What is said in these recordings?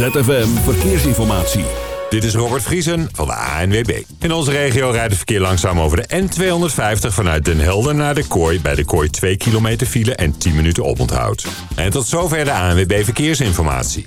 ZFM Verkeersinformatie. Dit is Robert Vriesen van de ANWB. In onze regio rijdt het verkeer langzaam over de N250 vanuit Den Helder naar de Kooi. Bij de Kooi 2 kilometer file en 10 minuten oponthoud. En tot zover de ANWB Verkeersinformatie.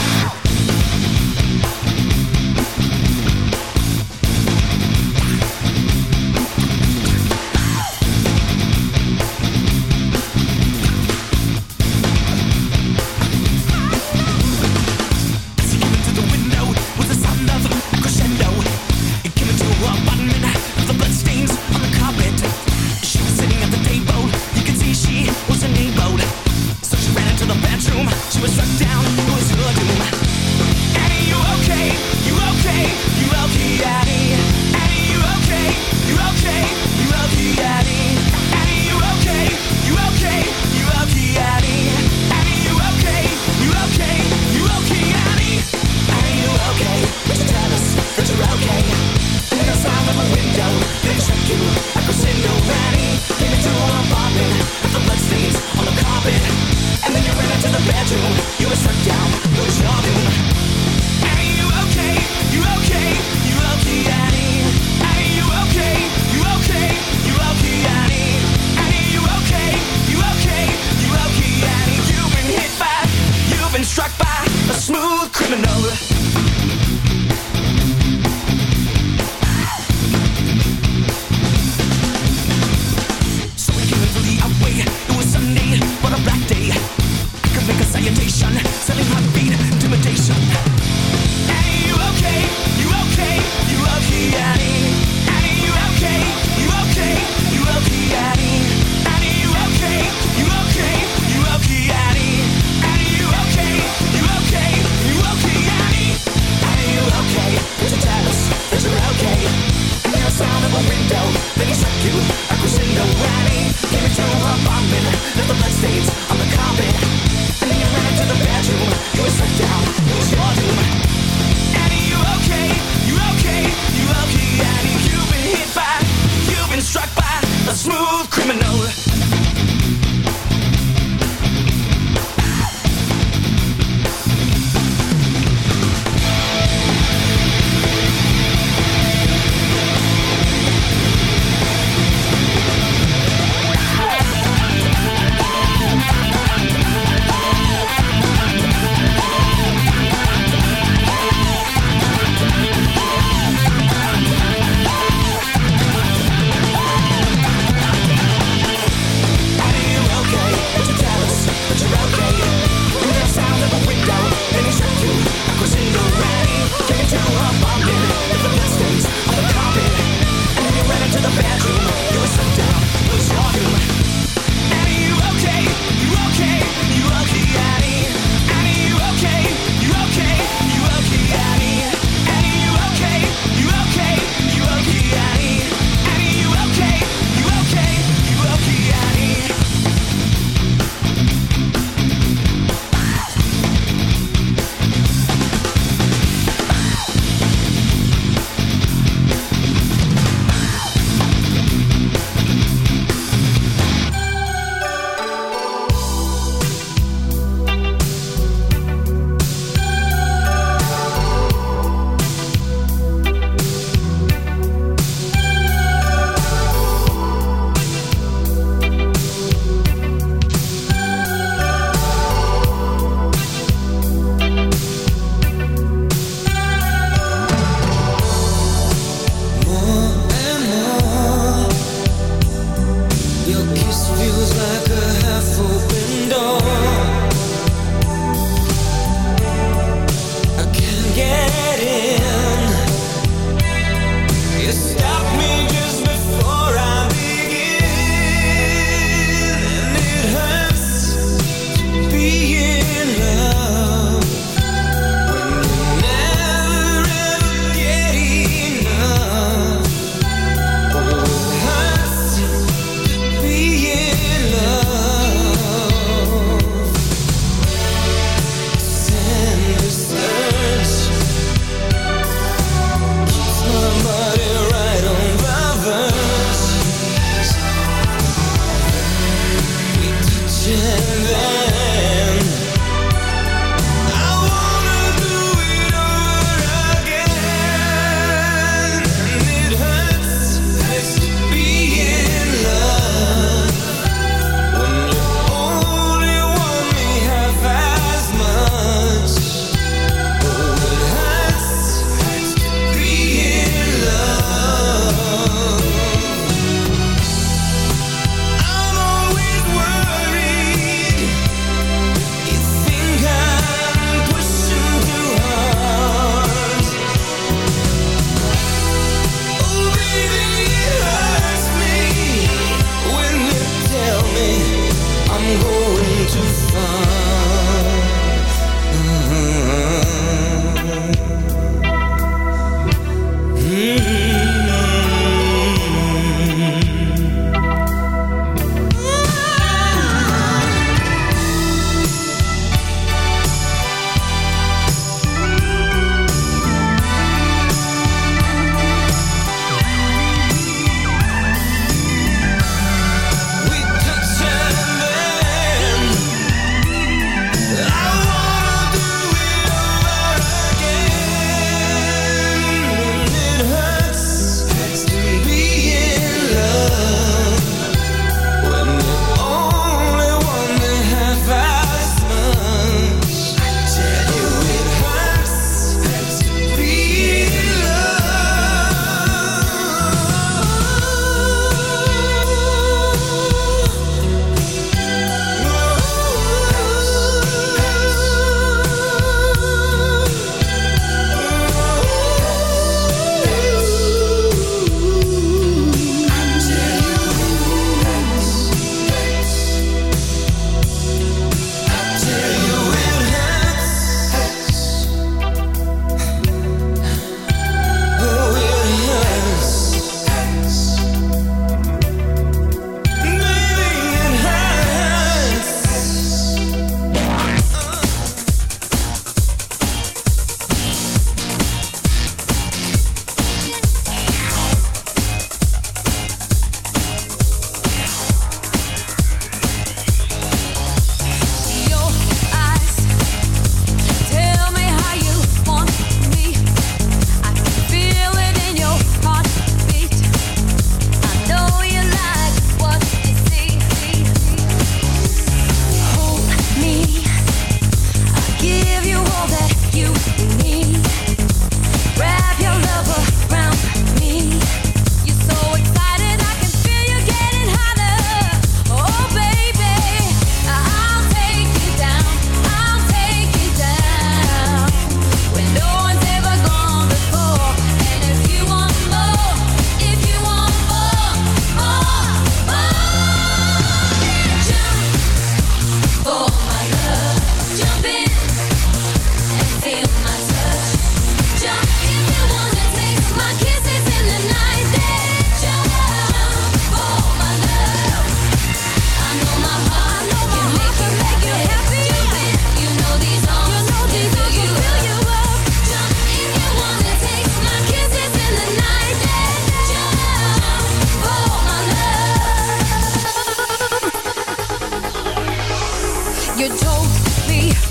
you told me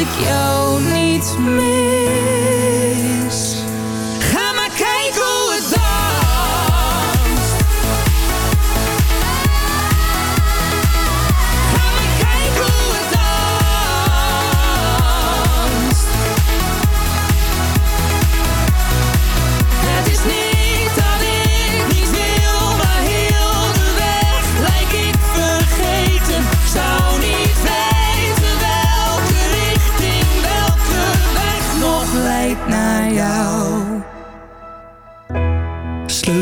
ik jou niet meer.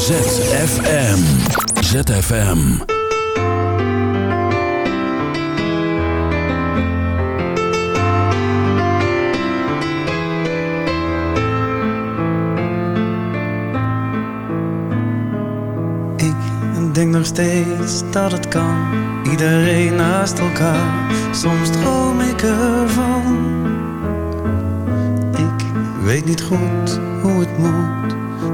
ZFM. ZFM. Ik denk nog steeds dat het kan Iedereen naast elkaar, soms droom ik ervan. Ik weet niet goed hoe het moet,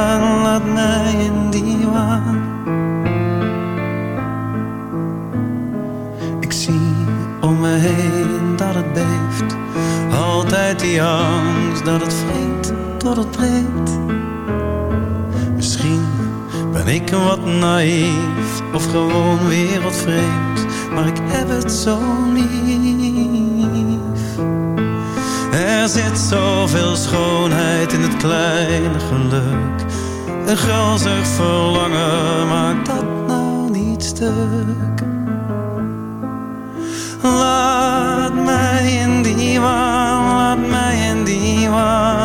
Waan, laat mij in die waan. Ik zie om me heen dat het beeft, altijd die angst dat het vreemd tot het breekt. Misschien ben ik wat naïef of gewoon wereldvreemd, maar ik heb het zo lief. Er zit zoveel schoonheid in het kleine geluk. Een gulzig verlangen maakt dat nou niet stuk. Laat mij in die waan, laat mij in die waan,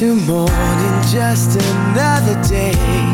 into morning, just another day.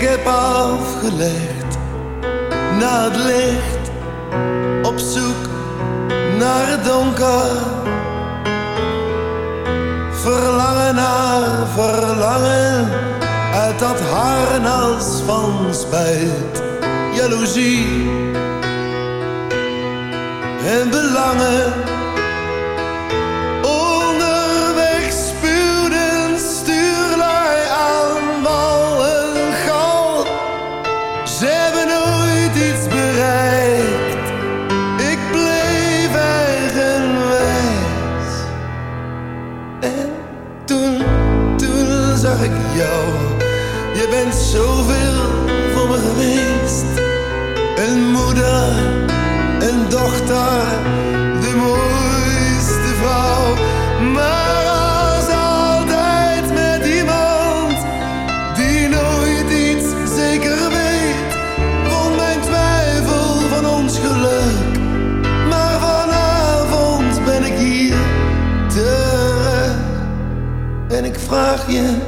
ik heb afgelegd na het licht, op zoek naar het donker. Verlangen naar verlangen uit dat harnas van spijt, jaloezie en belangen. zoveel voor me geweest. Een moeder, een dochter, de mooiste vrouw. Maar als altijd met iemand die nooit iets zeker weet. vond mijn twijfel van ons geluk. Maar vanavond ben ik hier terug en ik vraag je